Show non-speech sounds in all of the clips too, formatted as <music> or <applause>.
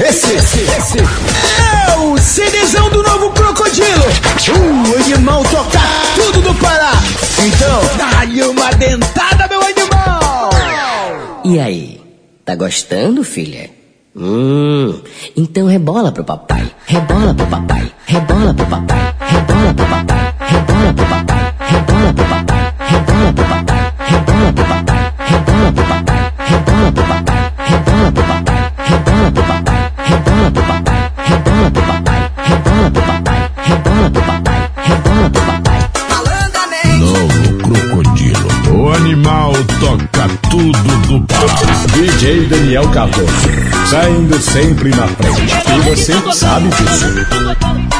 esse, esse, esse é o CDzão do novo Crocodilo. O animal toca tudo do Pará. Então, dá-lhe uma dentada, meu animal. E aí, tá gostando, filha? Hum, então rebola pro papai, rebola pro papai, rebola pro papai, rebola pro papai, rebola pro papai, rebola DJ Daniel Cardoso. Saindo sempre na frente. E você sabe disso.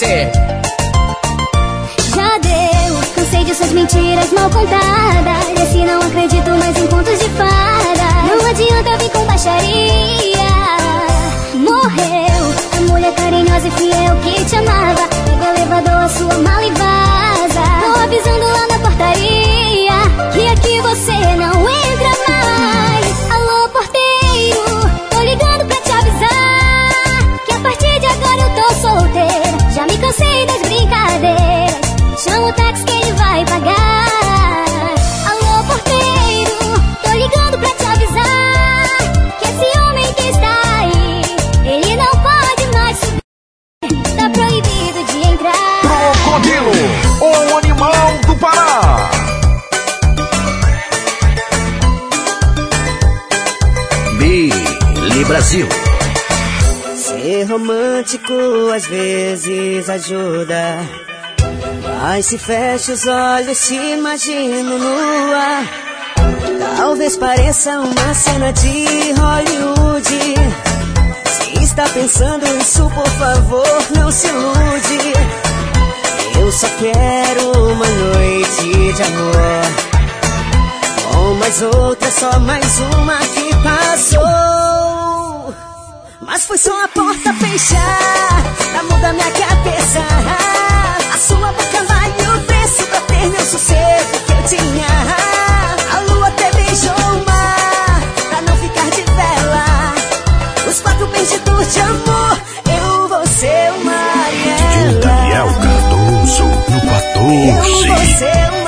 Você. Já deu, cansei de suas mentiras mal contadas. Esse não acredito mais em contos de fada. Não adianta vir com baixaria. Morreu a mulher carinhosa e fiel que te amava. Pega o elevador, a sua mala ajuda. Mas se fecha os olhos, te imagino nua. Talvez pareça uma cena de Hollywood. Se está pensando nisso, por favor, não se ilude. Eu só quero uma noite de amor. Com mais outra, só mais uma que passou. Mas foi só a porta fechar pra mudar minha cabeça. A sua boca vale o preço pra ter meu sossego que eu tinha. A lua até beijou o mar pra não ficar de vela. Os quatro benditos de amor, eu vou ser uma DJ Daniel Cardoso no Eu vou 14. ser uma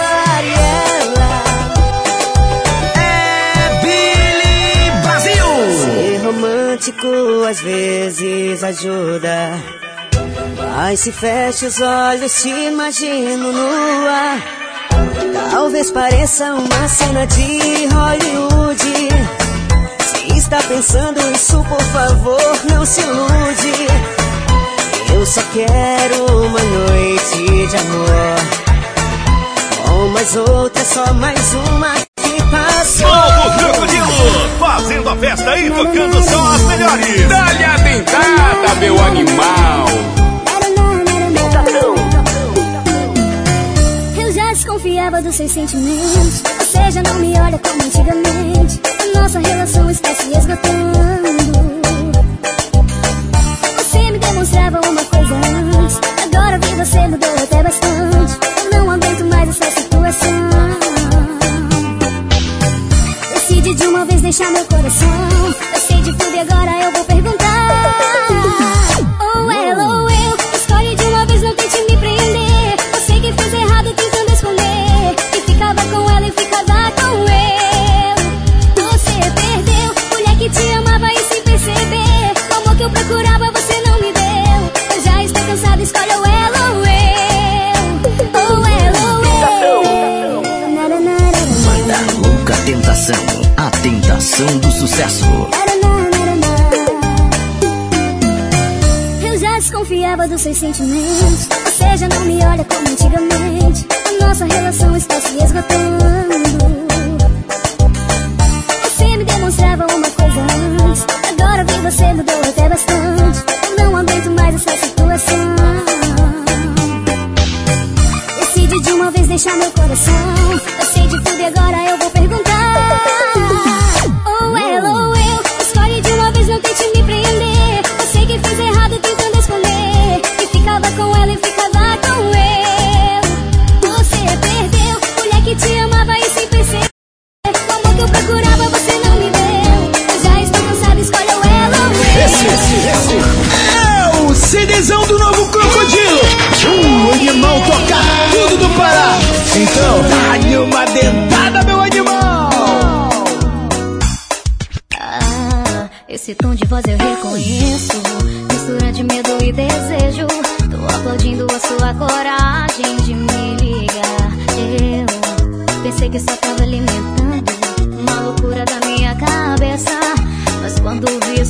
às vezes ajuda. Mas se fecha os olhos, te imagino nua. Talvez pareça uma cena de Hollywood. Se está pensando isso, por favor, não se ilude. Eu só quero uma noite de amor. Ou mais outra, só mais uma que passa sua festa e tocando só as melhores. Dá-lhe a dentada, meu animal. Eu já desconfiava dos seus sentimentos. Você já não me olha como antigamente. Nossa relação está se esgotando. Você me demonstrava uma coisa antes. Agora vi você mudou até bastante. deixar meu coração. Eu sei de tudo e agora eu vou Estação do Sucesso. Eu já desconfiava dos seus sentimentos. Ou seja, não me olha como antigamente. A nossa relação está se esgotando. Você me demonstrava uma coisa antes. Agora vi você mudou até bastante. Eu não aguento mais essa situação. Decidi de uma vez deixar meu coração.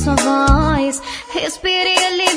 sua voz. Respire ali.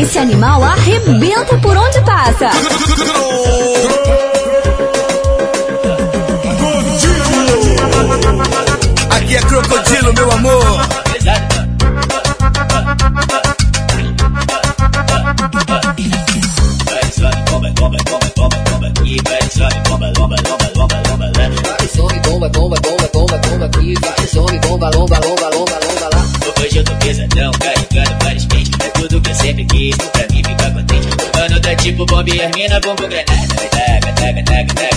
Esse animal arrebenta por onde passa. <laughs> Bebia mina, bumbum granada, me.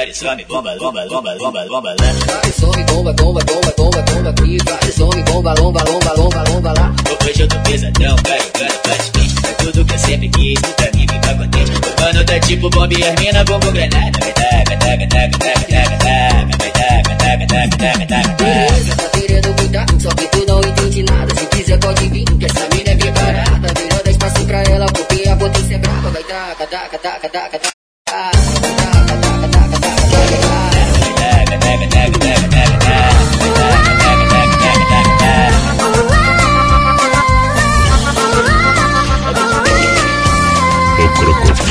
confere, some bomba, bomba, bomba, bomba, bomba, lá. Vai, some bomba, bomba, bomba, bomba, bomba aqui. Bomba, lá. Hoje eu tô pesadão, vai jogando flash beat. É tudo que eu sempre quis, nunca me fica contente. O mano tá tipo bomba e as mina bomba granada. Vai, taca, taca, taca, taca, taca, taca. Vai, taca, taca, taca, taca, taca, taca. Tá querendo cuidar, só que tu não entende nada. Se quiser pode vir, que essa mina é preparada. Virando espaço pra ela, porque a potência é brava. Vai, taca, taca, taca, taca, taca.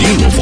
You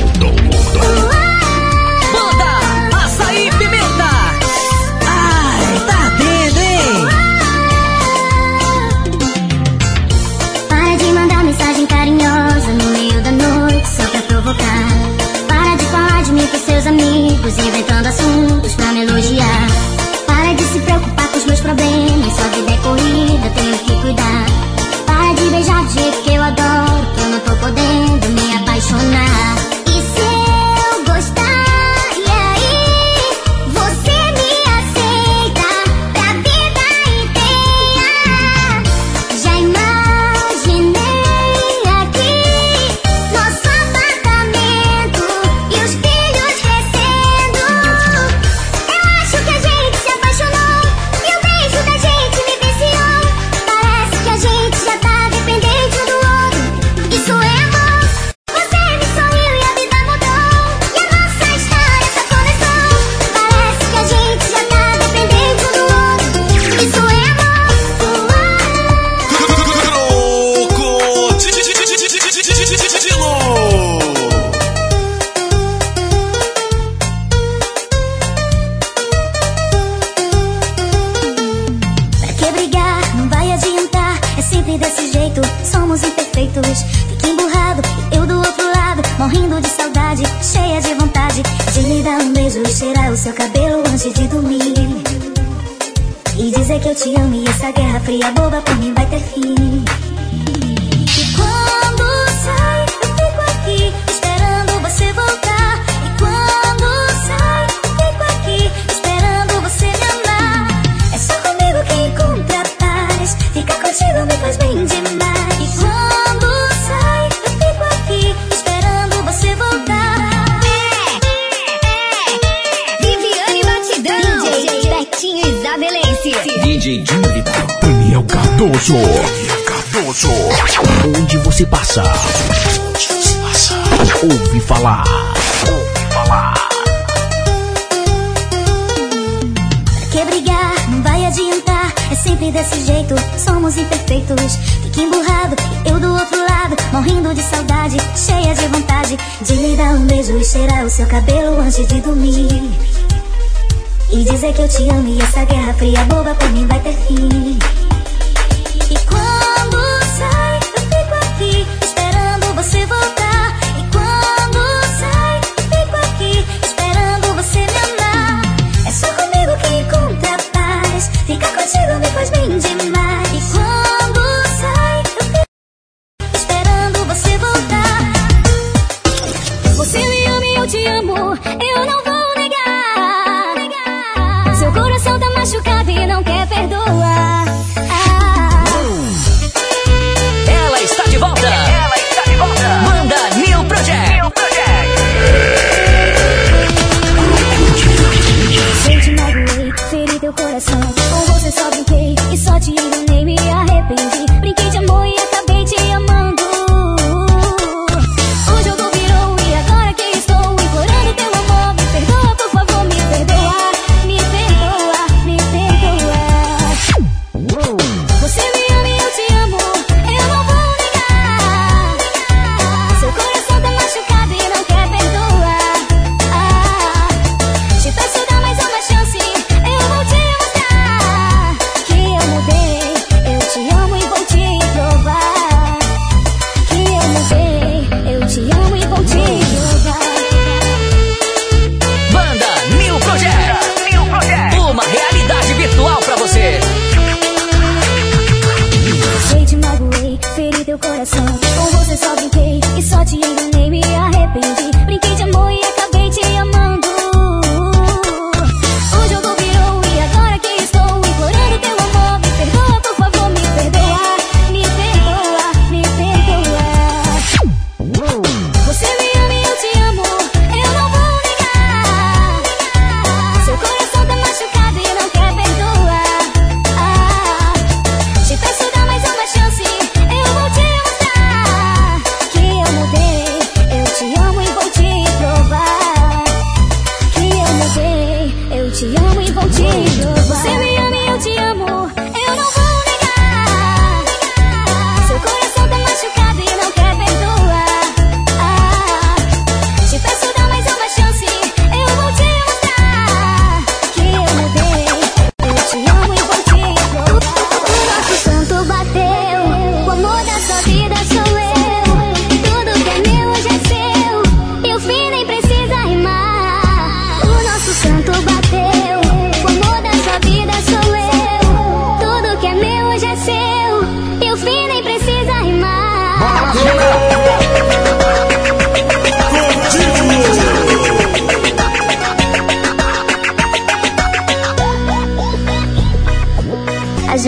Te amo.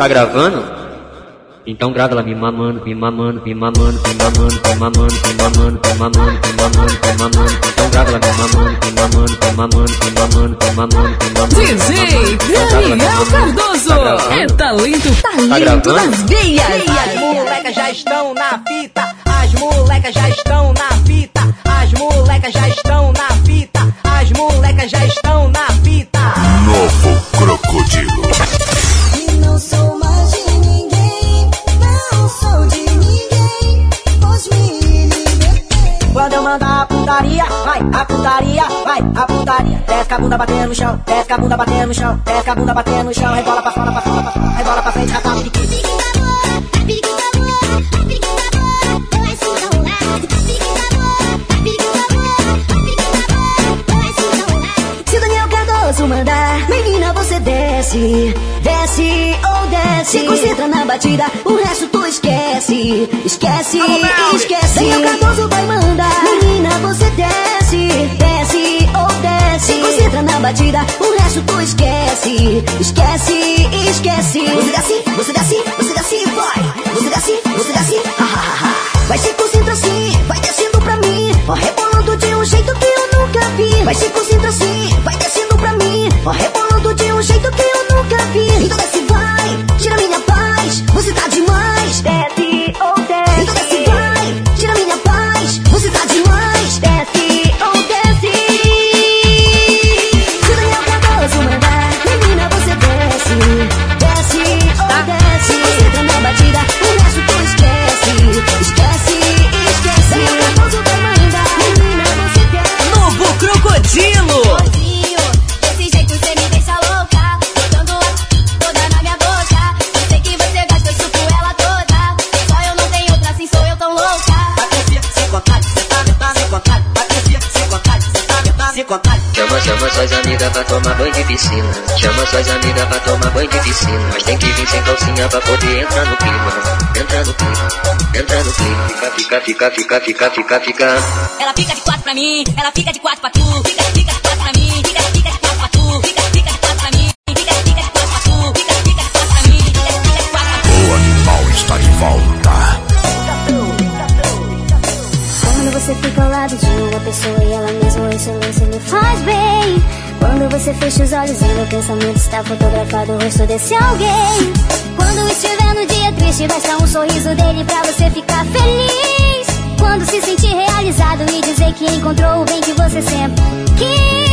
Tá gravando? Então grava lá me mamando, me mamando, me mamando, me mamando, me mamando, me mamando, me mamando, me mamando, me mamando. Então grava lá me mamando, me mamando, me mamando, me mamando, me mamando, me mamando. DJ Daniel Cardoso é talento, talento nas veias. As molecas já estão na fita, as molecas já estão na fita, as molecas já estão na fita, as molecas já estão na fita. Novo Crocodilo. A putaria, vai, a putaria. Desce com a bunda batendo no chão, desce com a bunda batendo no chão, desce com a bunda batendo no chão, rebola pra fora, pra fora, pra fora, rebola pra frente, ratata de Pique da boa, pique da boa, pique da boa, eu assim não é. Pique da pique pique boa, eu assim não é. Se o Daniel Cardoso mandar, desce, desce ou desce. Se concentra na batida, o resto tu esquece, esquece, esquece. Daniel Cardoso vai mandar, menina, você desce, desce ou desce. Se concentra na batida, o resto tu esquece, esquece, esquece. Você desce, você desce, você desce, vai. Você desce, você desce, ha, ha, ha, ha. Vai se concentra assim, vai descendo pra mim, ó, rebolando de um jeito que eu nunca vi. Vai se concentra assim, vai rebolando de um jeito que eu nunca vi. Então Chama suas amigas pra tomar banho de piscina. Chama suas amigas pra tomar banho de piscina. Mas tem que vir sem calcinha pra poder entrar no clima. Entra no clima, entra no clima. Fica, fica, fica, fica, fica, fica, Ela fica de quatro pra mim, ela fica de quatro pra tu. Fica, fica de quatro pra mim, fica, fica de quatro pra tu. Fica, fica de quatro pra mim. Fica, fica de quatro pra tu. Fica, fica de quatro pra mim. Fica, fica de quatro pra tu. O animal está de volta. fica ao lado de uma pessoa e ela mesma, esse lance me faz bem. Quando você fecha os olhos e meu pensamento está fotografado o rosto desse alguém. Quando estiver no dia triste, basta um sorriso dele pra você ficar feliz. Quando se sentir realizado e dizer que encontrou o bem que você sempre quis.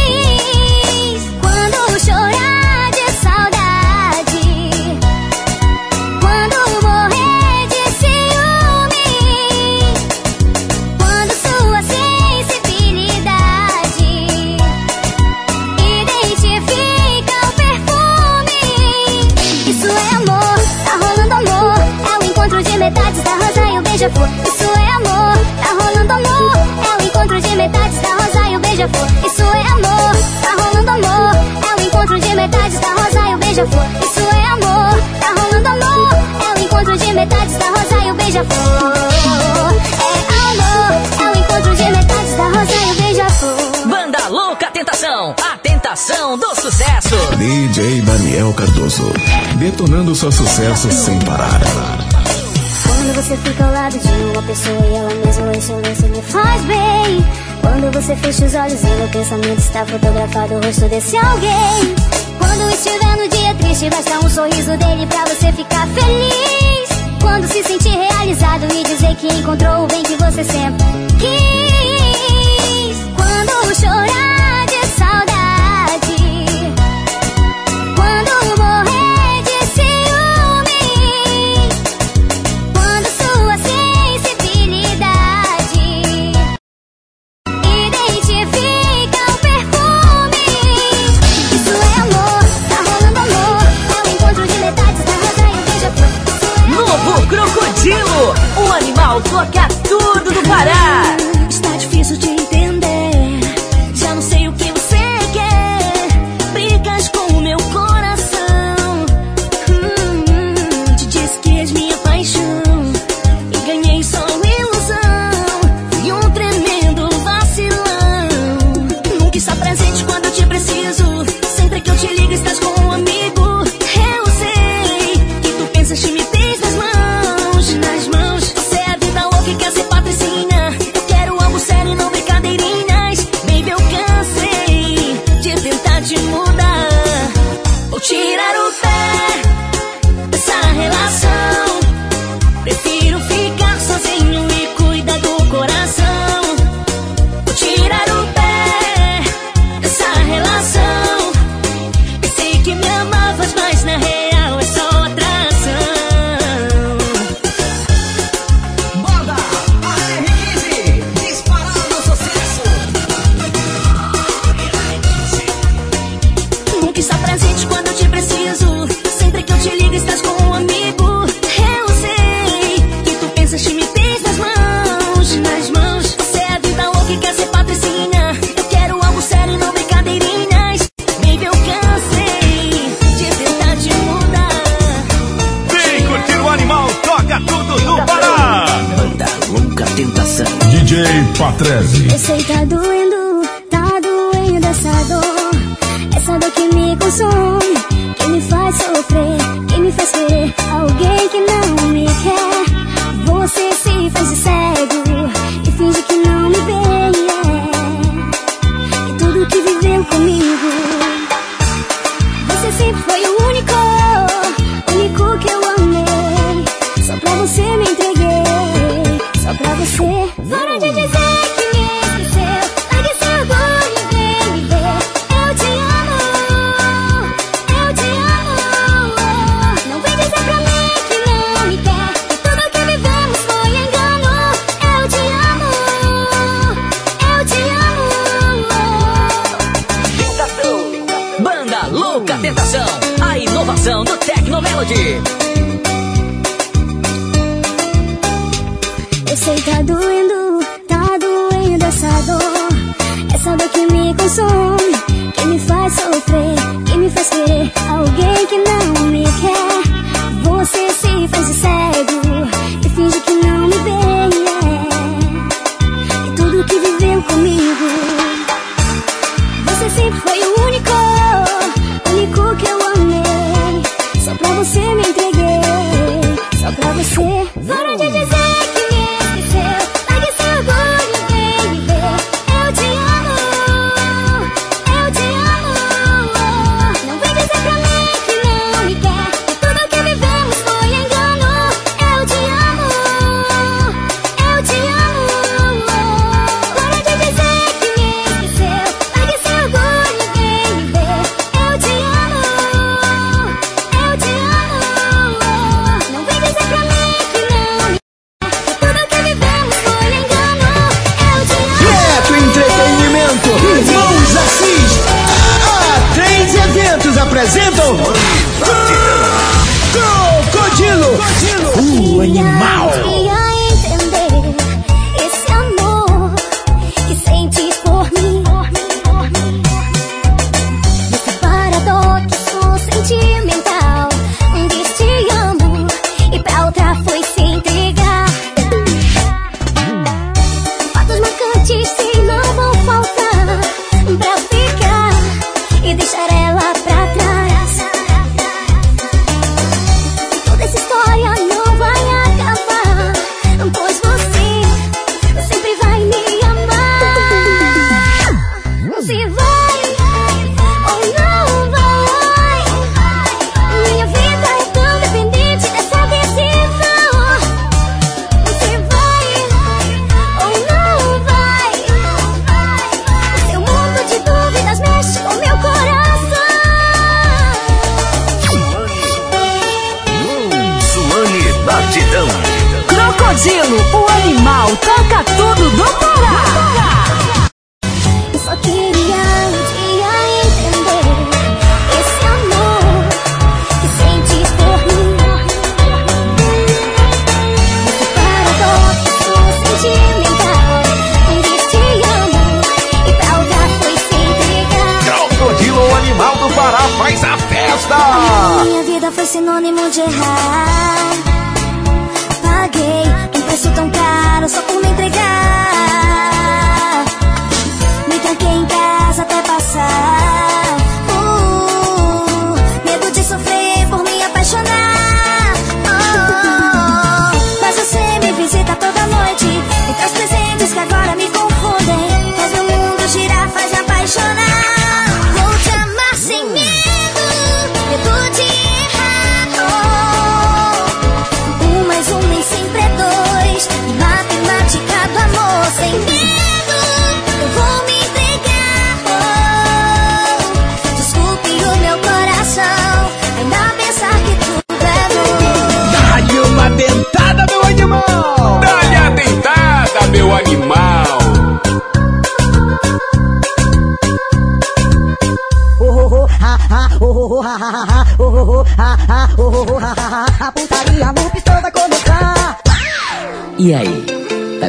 sem parar. Quando você fica ao lado de uma pessoa e ela mesma em silêncio me faz bem. Quando você fecha os olhos e meu pensamento está fotografado o rosto desse alguém. Quando estiver no dia triste, basta um sorriso dele pra você ficar feliz. Quando se sentir realizado e dizer que encontrou o bem que você sempre quis. Quando chorar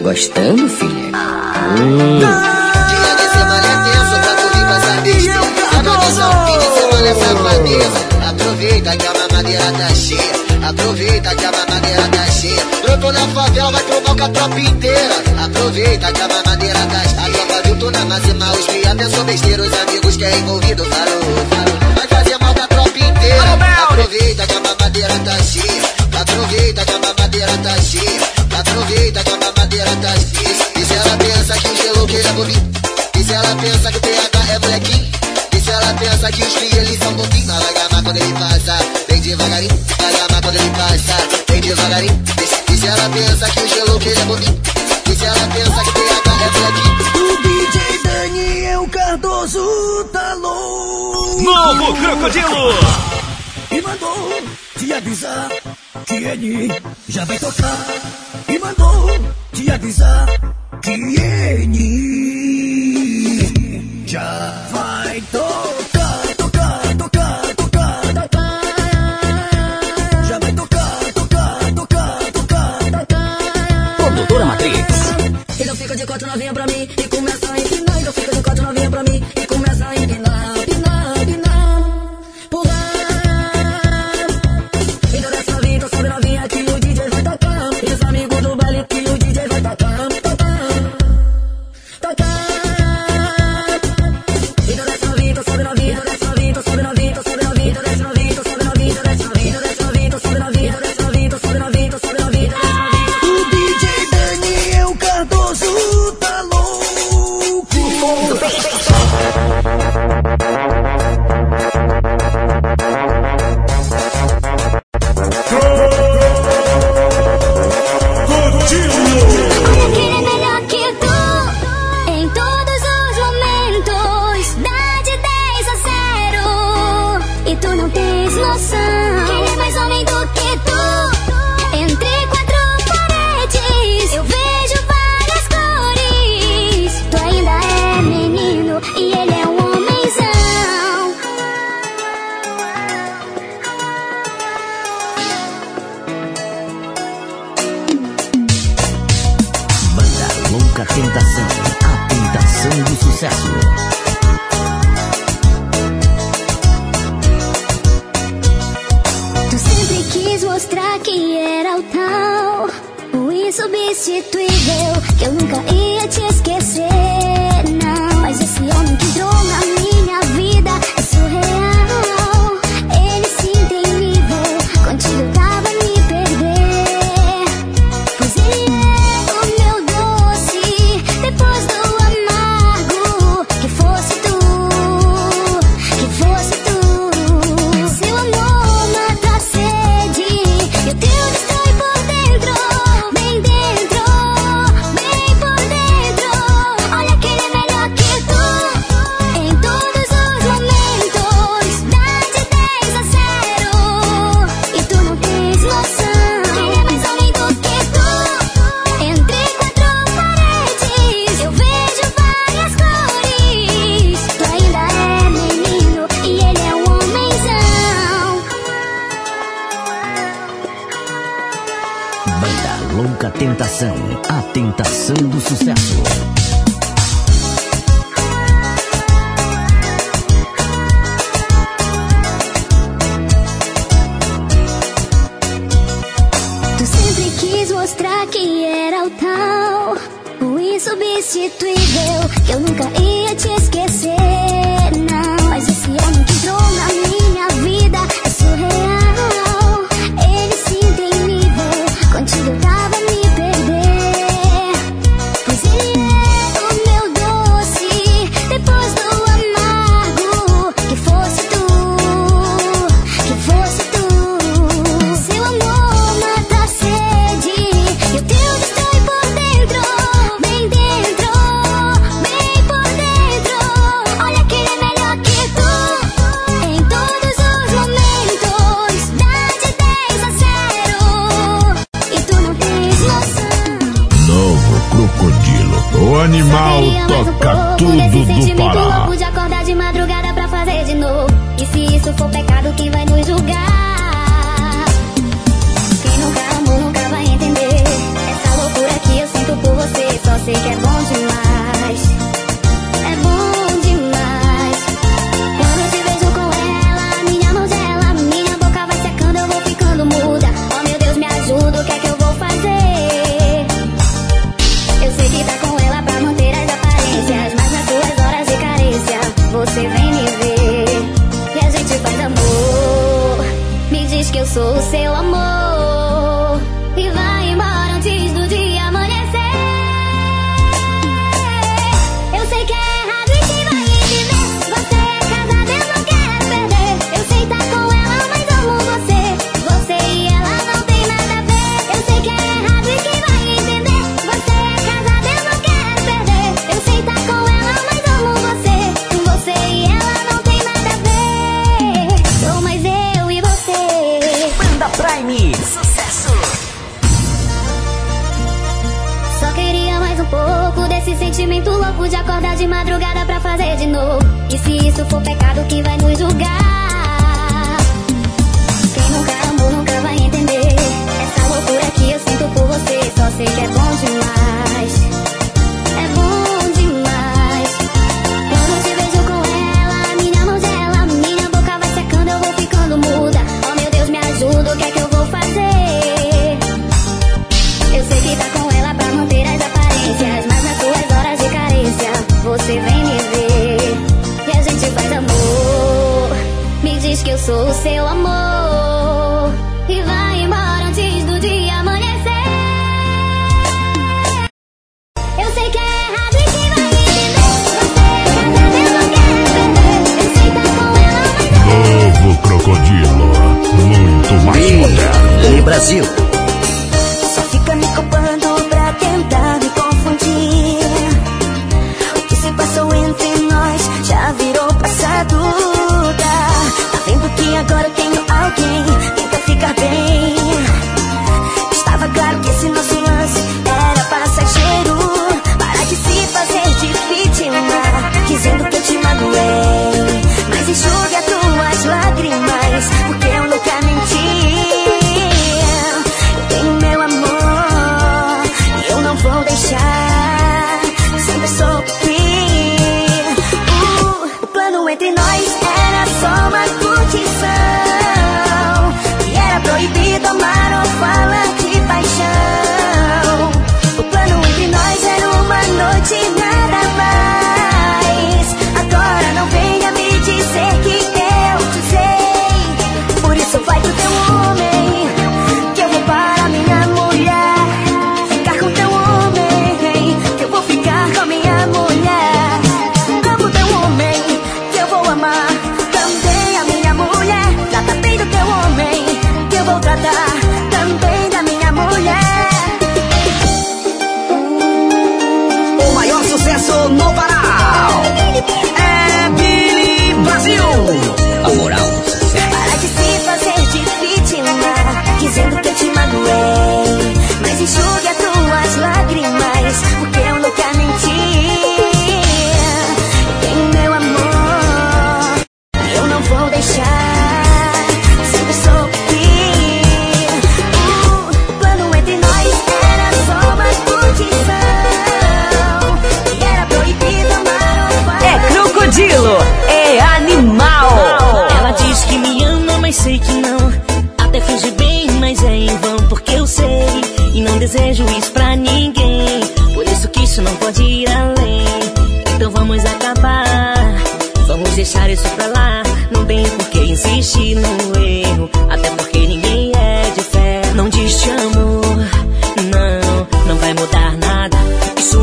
gostando, filha? Hum. Dia de semana é tenso pra tu vir passar besteira. Sábado são fim de semana é safadeza. Aproveita que a mamadeira tá cheia. Aproveita que a mamadeira tá cheia. Brotou na favela, vai com a tropa inteira. Aproveita que a mamadeira tá cheia. A tropa viu tu na máxima, os cria pensou besteira. Os amigos que é envolvido falou, falou. Vai fazer mal com a tropa inteira. Aproveita que a mamadeira tá cheia. Aproveita que a mamadeira tá cheia. Aproveita que a mamadeira tá. E se ela pensa que o gelo queira vir? E se ela pensa que o PH é molequinho? E se ela pensa que os filhos eles são bobinhos? Vai largar mais quando ele passa, vem devagarinho. Vai mais quando ele passa, vem devagarinho. E, e se ela pensa que o gelo queira vir? E se ela pensa que o PH é molequinho? O DJ Daniel Cardoso tá louco. Novo Crocodilo. E mandou te avisar que ele já vai tocar. E mandou te avisar que ele já vai tocar, tocar, tocar, tocar, tocar. Já vai tocar, tocar, tocar, tocar, tocar. Produtora Matrix. Então fica de quatro novinha pra mim e começa a empinar. Então fica de quatro novinha pra mim Brasil.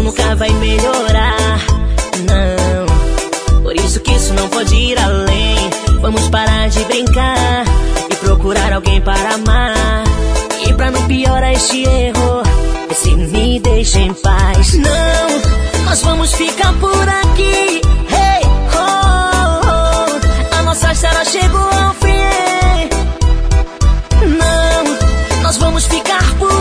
nunca vai melhorar, não. Por isso que isso não pode ir além. Vamos parar de brincar e procurar alguém para amar. E pra não piorar este erro, se me deixa em paz. Não, nós vamos ficar por aqui. Hey, oh, oh. a nossa história chegou ao fim. Não, nós vamos ficar por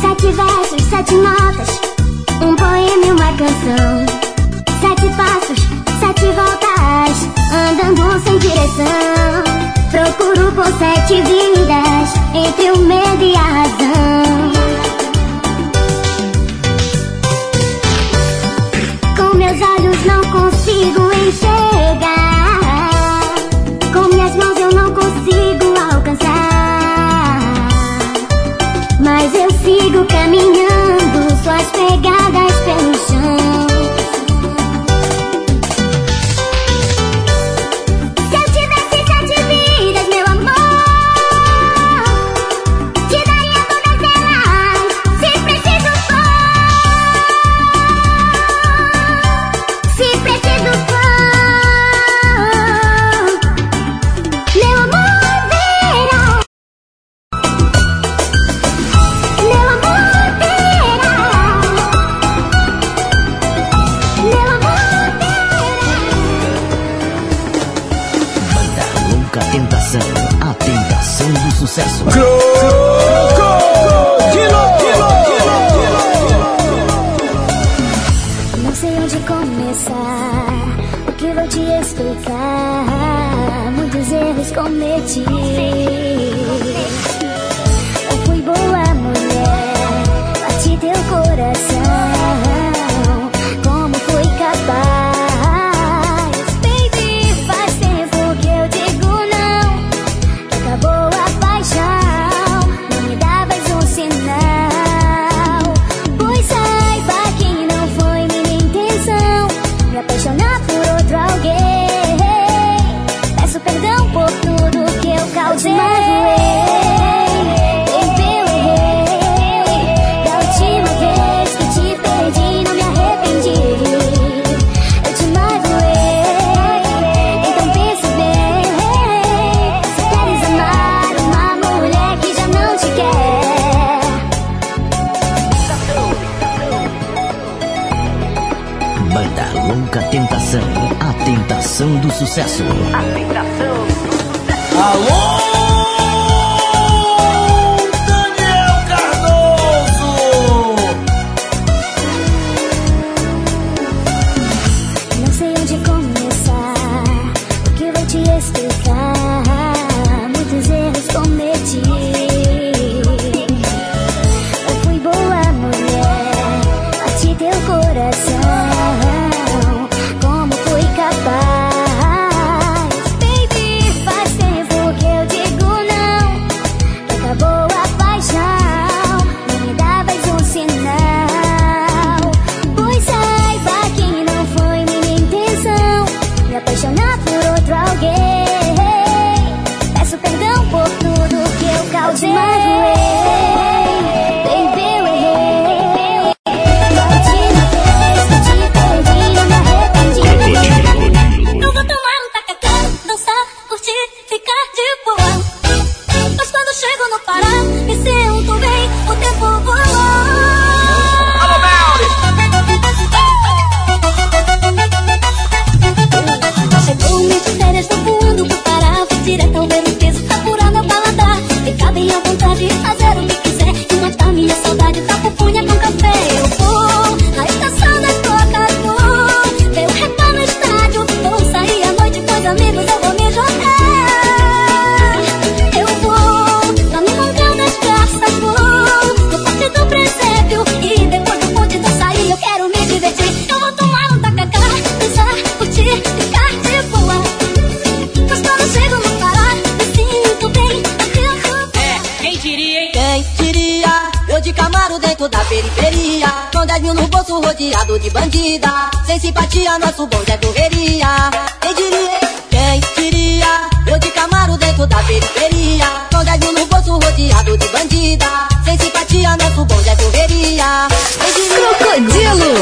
Sete versos, sete notas, um poema e uma canção. Sete passos, sete voltas, andando sem direção. Procuro por sete vidas, entre o medo e a razão. entregar. Rodeado de bandida. Sem simpatia, nosso bonde é correria. Quem diria, quem diria? Eu de Camaro dentro da periferia. Com 10 mil no bolso rodeado de bandida. Sem simpatia, nosso bonde é correria. Quem diria? Crocodilo!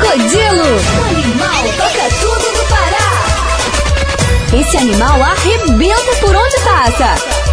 Crocodilo! Animal toca tudo no Pará! Esse animal arrebenta por onde passa!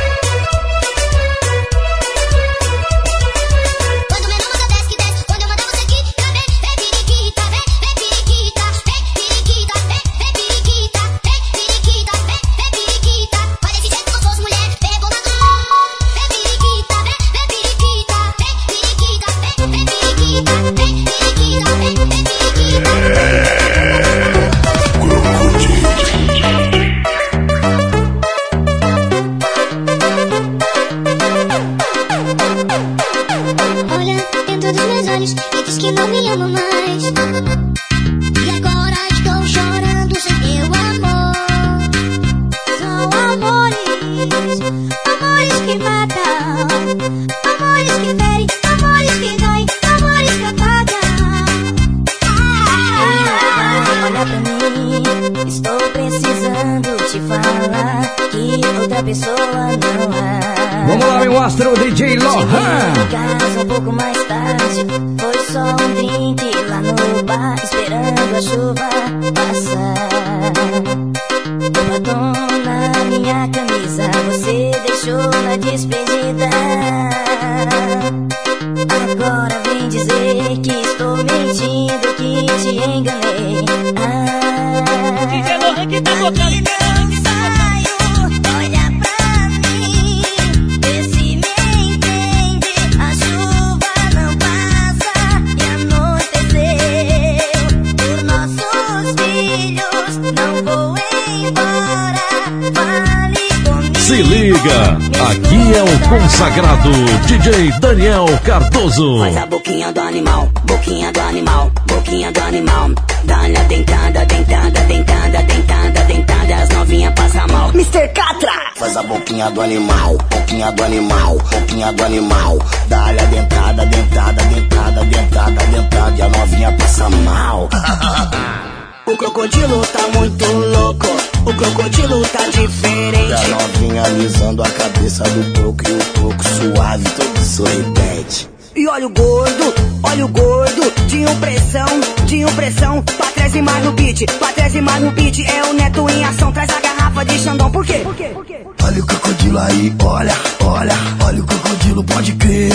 Se liga, aqui é o consagrado DJ Daniel Cardoso. Faz a boquinha do animal, boquinha do animal, boquinha do animal. Dá-lhe a dentada, dentada, dentada, dentada, dentada. As novinhas passam mal. Mr. Catra! Faz a boquinha do animal, boquinha do animal, boquinha do animal. Dá-lhe a dentada, dentada, dentada, dentada, dentada. E a novinha passa mal. <laughs> O crocodilo tá muito louco, o crocodilo tá diferente. novinha alisando a cabeça do toco e o toco suave, todo sorridente. E olha o gordo, olha o gordo, de pressão, de pressão. Pra trás e mais no beat, pra trás e mais no beat. É o neto em ação, traz a garrafa de Xandão. Por quê? Por quê? Por quê? Olha o crocodilo aí, olha, olha, olha o crocodilo, pode crer.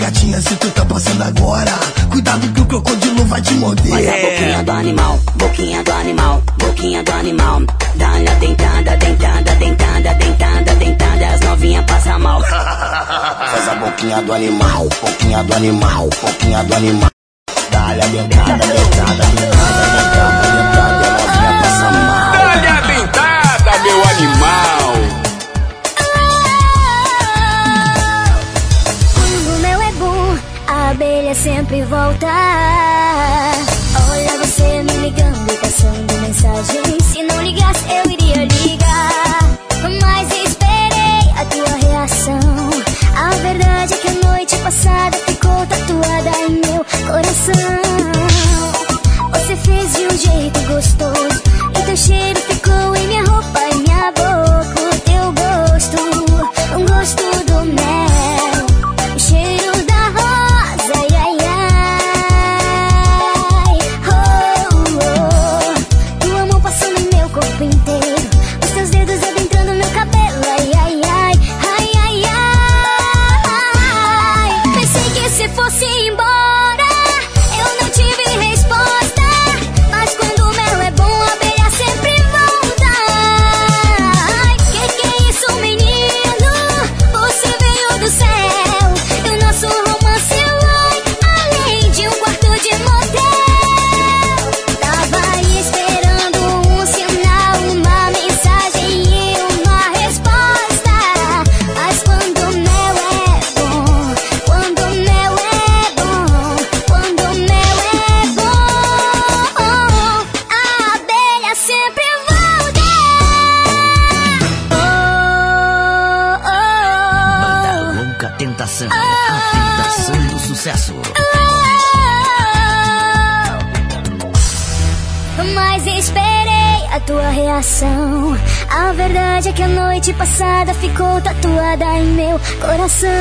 Gatinha, se tu tá passando agora, cuidado que o crocodilo vai te morder. <laughs> Faz a boquinha do animal, boquinha do animal, boquinha do animal. Dá-lhe a dentada, dentada, dentada, dentada, dentada. As novinhas passam mal. Faz a boquinha do animal, boquinha do animal, boquinha do animal. Dá-lhe a dentada, dentada, dentada, dentada, dentada. Eu iria ligar. Mas esperei a tua reação. A verdade é que a noite passada ficou tatuada em meu coração. Você fez de um jeito gostoso. Meu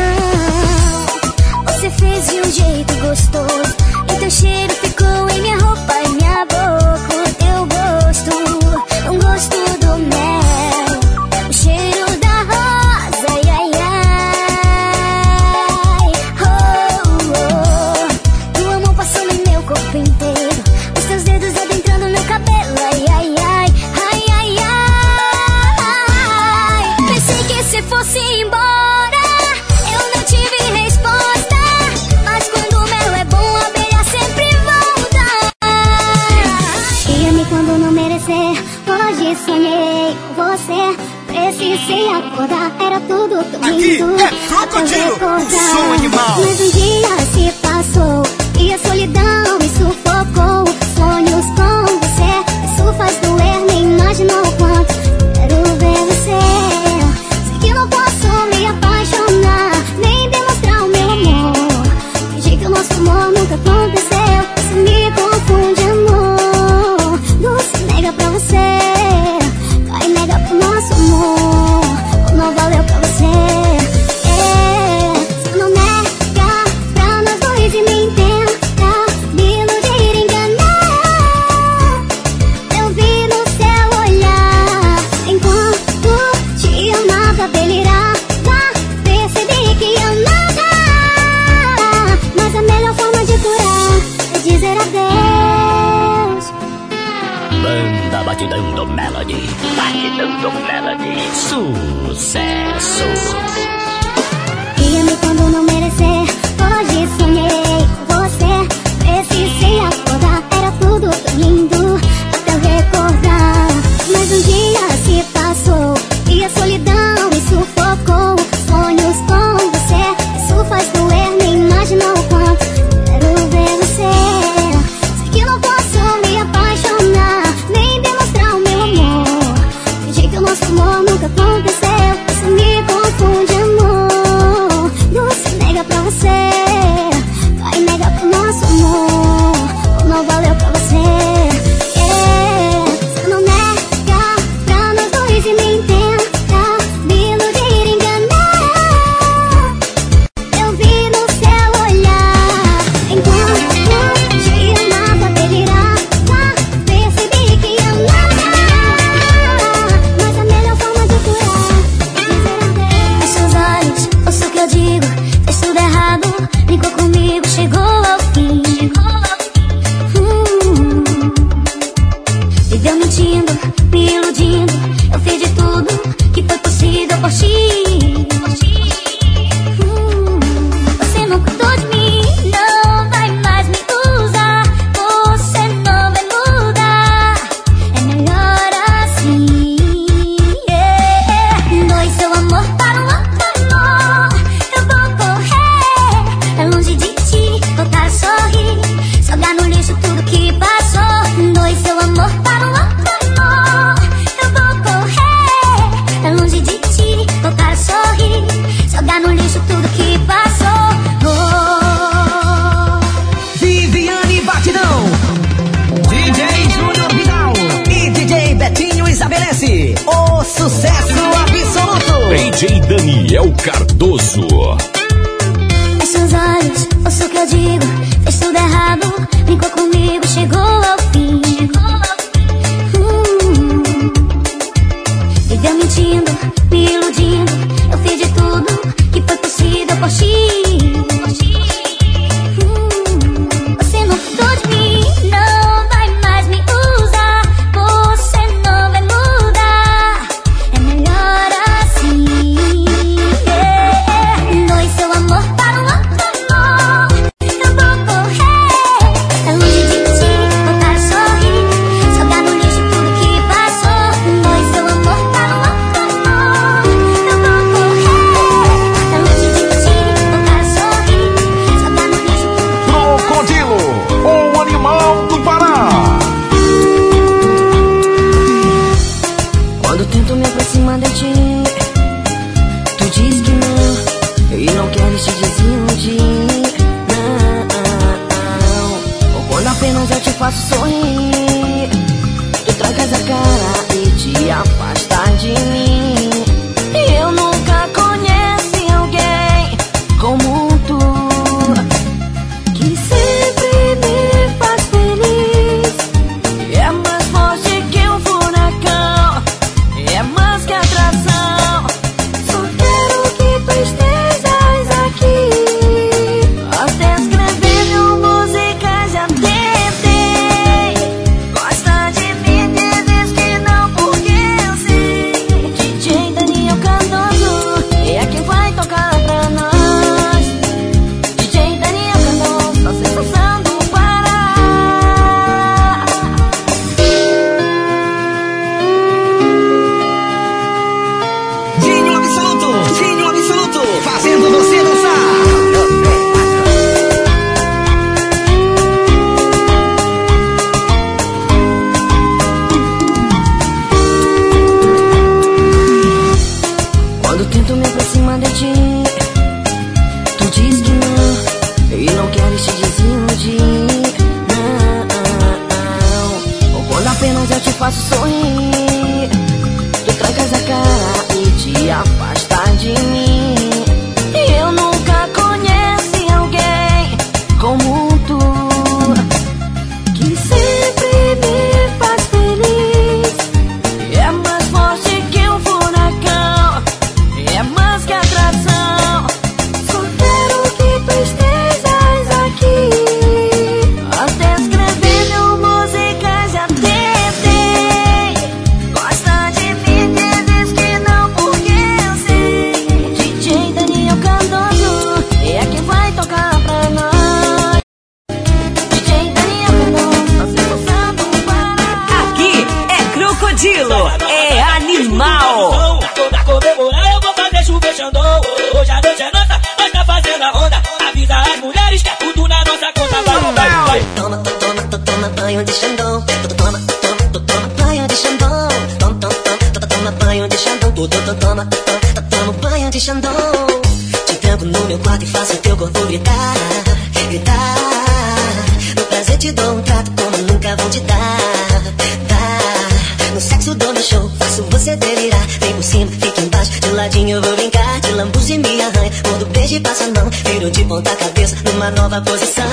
nova posição.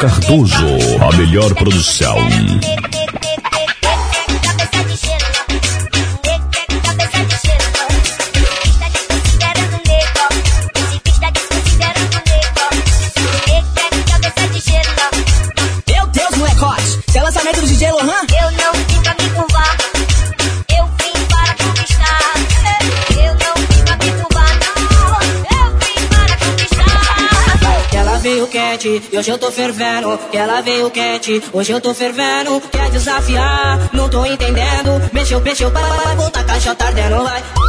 Cardoso, a melhor produção. E hoje eu tô fervendo, que ela veio quente. Hoje eu tô fervendo, quer desafiar. Não tô entendendo. Mexeu, mexeu, para, para, volta, caixa tá ardendo, vai.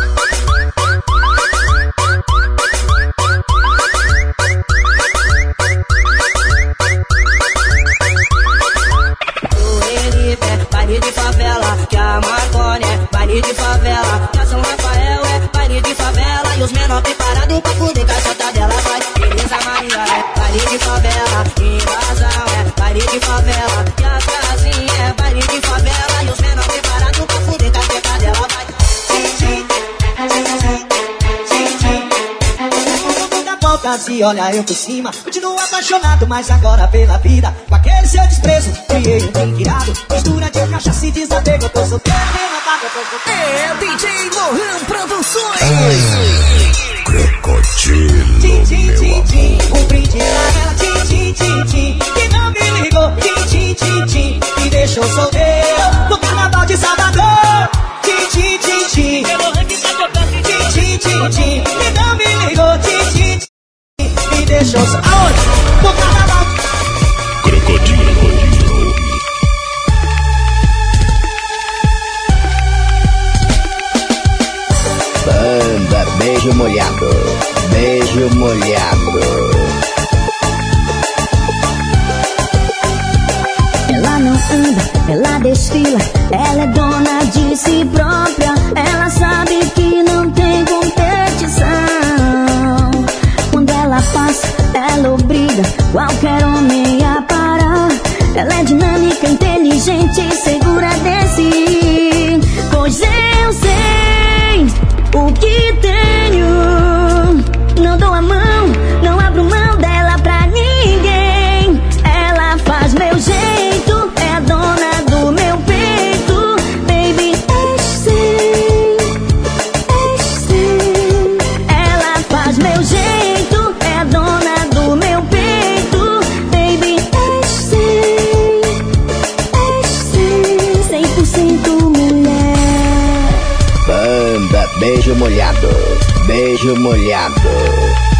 olha eu por cima. Continuo apaixonado, mas agora pela vida. Com aquele seu desprezo, criei um drink irado. Mistura de cachaça e desapego. Eu tô solteiro, nem matado, eu tô solteiro. É DJ Lohan Produções. Ai, crocodilo, tchim, tchim, tchim, tchim, Um brinde na ela, tchim, tchim, tchim, tchim. Que não me ligou, tchim, tchim, tchim, tchim. Me deixou solteiro. vida, qualquer homem ia parar. Ela é dinâmica, inteligente, queijo molhado.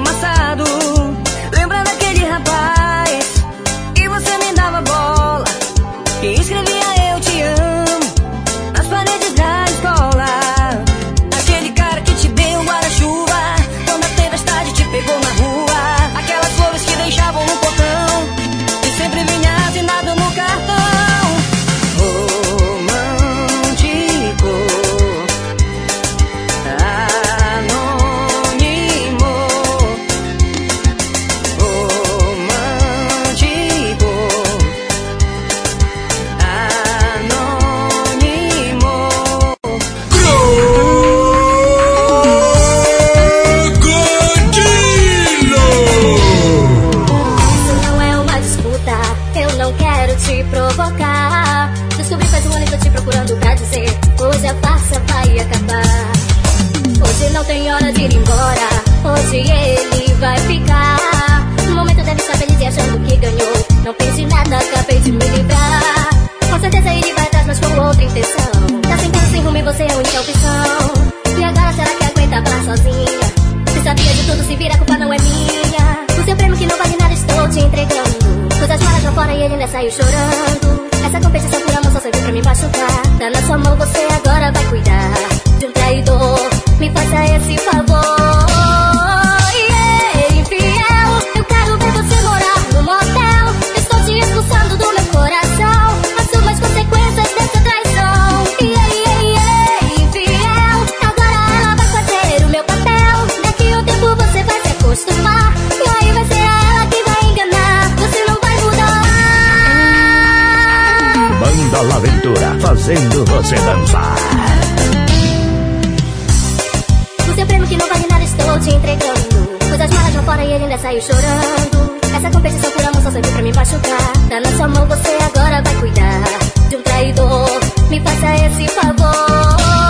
masa olha, saiu chorando. Essa competição por amor só serviu pra me machucar. Tá na sua mão, você agora vai cuidar de um traidor. Me faça esse favor. fazendo você dançar. O seu prêmio que não vale nada estou te entregando. Pus as malas lá fora e ele ainda saiu chorando. Essa competição por amor só serviu pra me machucar. Tá na nossa mão você agora vai cuidar de um traidor. Me faça esse favor.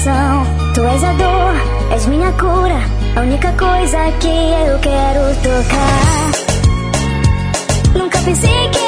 coração. Tu és a dor, és minha cura, a única coisa que eu quero tocar. Nunca pensei que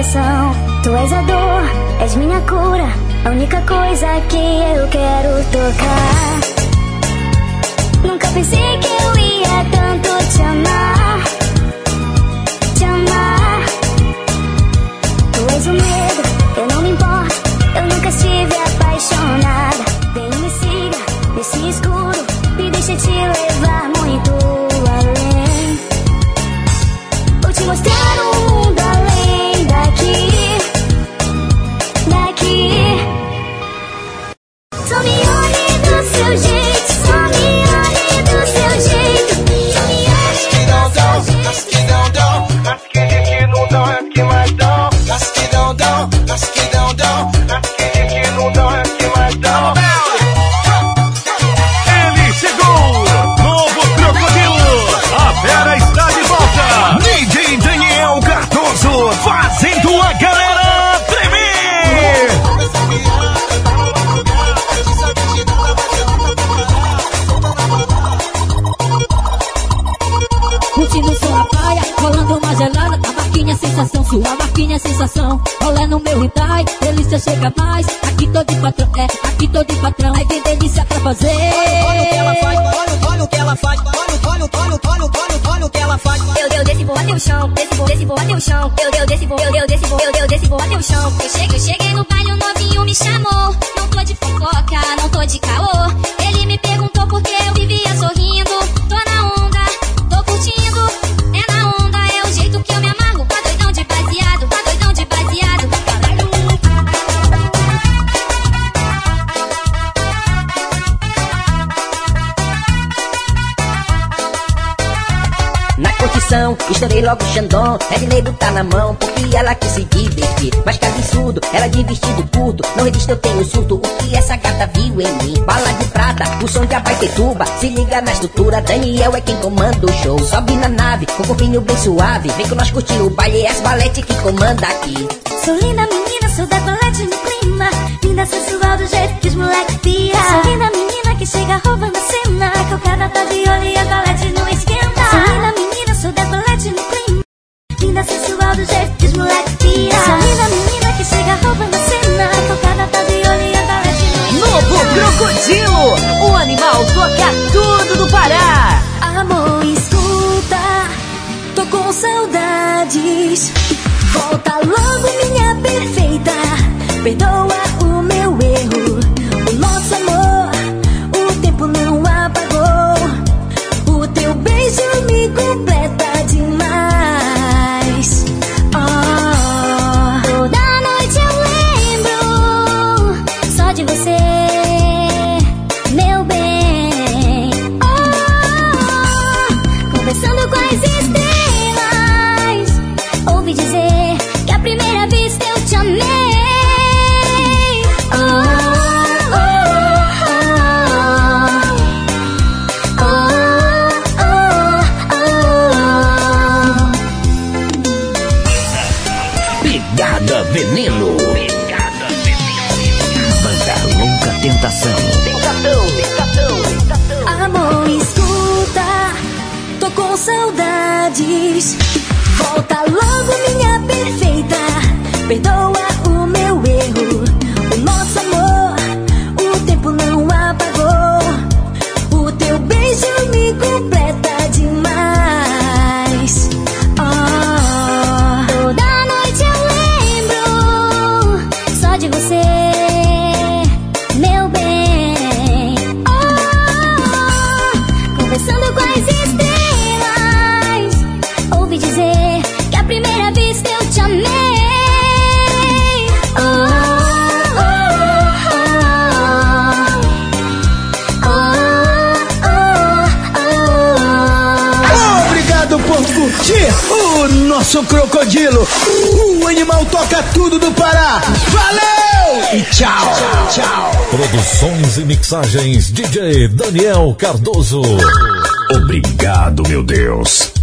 Tu és a dor, és minha cura. A única coisa que eu quero tocar. Nunca pensei que eu ia tanto te amar. Estourei logo o Xandão, Ednei botar tá na mão, porque ela quis se divertir. Mas que absurdo, ela de vestido curto, não resisto, eu tenho surto. O que essa gata viu em mim? Bala de prata, o som de abaitetuba. Se liga na estrutura, Daniel é quem comanda o show. Sobe na nave, com o corpinho bem suave. Vem com nós curtir o baile, é as balete que comanda aqui. Sou linda menina, sou da colete no clima. Linda sensual do jeito que os moleques pira. Sou linda menina que chega roubando a cena. A calcada tá de olho e a colete não esquenta. Sou linda menina. Mixagens DJ Daniel Cardoso. Obrigado, meu Deus.